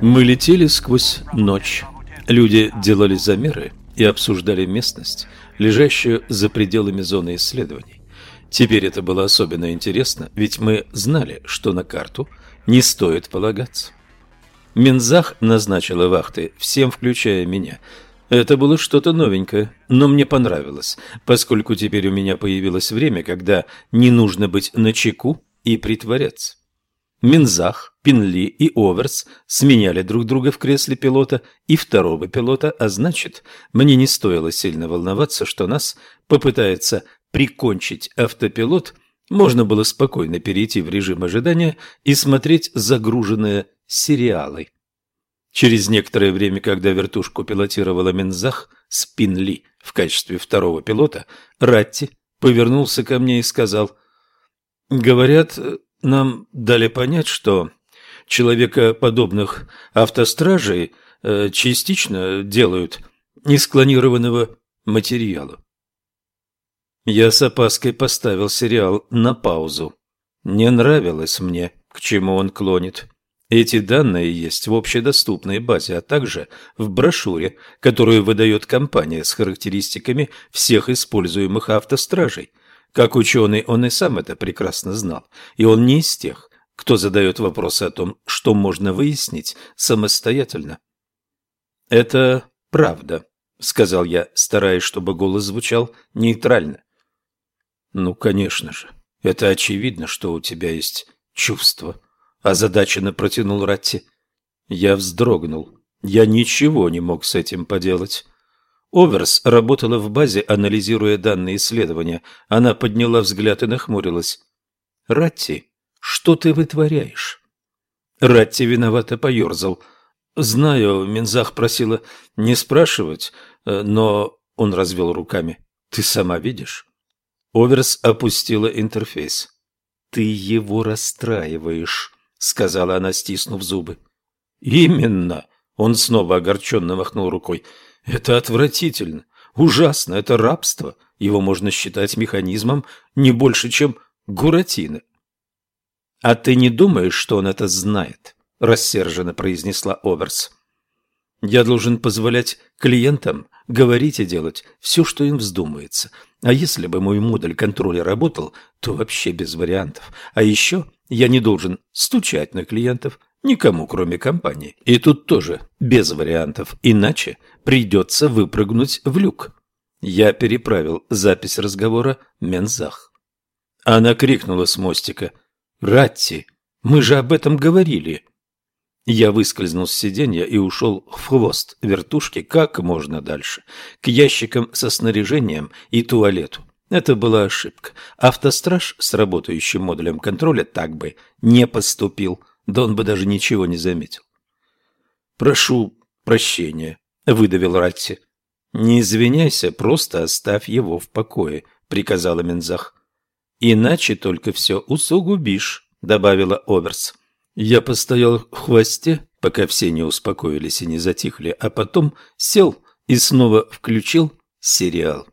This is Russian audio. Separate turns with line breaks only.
Мы летели сквозь ночь. Люди делали замеры и обсуждали местность, лежащую за пределами зоны исследований. Теперь это было особенно интересно, ведь мы знали, что на карту не стоит полагаться. Минзах назначила вахты всем, включая меня. Это было что-то новенькое, но мне понравилось, поскольку теперь у меня появилось время, когда не нужно быть начеку и притворяться. Минзах, Пинли и Оверс сменяли друг друга в кресле пилота и второго пилота, а значит, мне не стоило сильно волноваться, что нас попытается прикончить автопилот, можно было спокойно перейти в режим ожидания и смотреть загруженные сериалы. Через некоторое время, когда вертушку пилотировала Минзах с Пинли в качестве второго пилота, Ратти повернулся ко мне и сказал, «Говорят, нам дали понять, что человекоподобных автостражей э, частично делают из клонированного материала. Я с опаской поставил сериал на паузу. Не нравилось мне, к чему он клонит. Эти данные есть в общедоступной базе, а также в брошюре, которую выдает компания с характеристиками всех используемых автостражей. Как ученый он и сам это прекрасно знал, и он не из тех, кто задает вопросы о том, что можно выяснить самостоятельно. «Это правда», — сказал я, стараясь, чтобы голос звучал нейтрально. Ну, конечно же. Это очевидно, что у тебя есть чувства. Озадаченно протянул Ратти. Я вздрогнул. Я ничего не мог с этим поделать. Оверс работала в базе, анализируя данные исследования. Она подняла взгляд и нахмурилась. «Ратти, что ты вытворяешь?» Ратти виновато поерзал. «Знаю, Минзах просила не спрашивать, э, но...» Он развел руками. «Ты сама видишь?» Оверс опустила интерфейс. «Ты его расстраиваешь», — сказала она, стиснув зубы. «Именно!» — он снова огорченно махнул рукой. «Это отвратительно, ужасно, это рабство. Его можно считать механизмом не больше, чем Гуратино». «А ты не думаешь, что он это знает?» — рассерженно произнесла Оверс. «Я должен позволять клиентам говорить и делать все, что им вздумается. А если бы мой модуль контроля работал, то вообще без вариантов. А еще я не должен стучать на клиентов никому, кроме компании. И тут тоже без вариантов, иначе придется выпрыгнуть в люк. Я переправил запись разговора Мензах. Она крикнула с мостика. «Ратти, мы же об этом говорили!» Я выскользнул с сиденья и ушел в хвост вертушки как можно дальше, к ящикам со снаряжением и туалету. Это была ошибка. Автостраж с работающим модулем контроля так бы не поступил, да он бы даже ничего не заметил. «Прошу прощения», — выдавил Ратти. «Не извиняйся, просто оставь его в покое», — приказала Мензах. «Иначе только все усугубишь», — добавила Оверс. Я постоял в хвосте, пока все не успокоились и не затихли, а потом сел и снова включил сериал.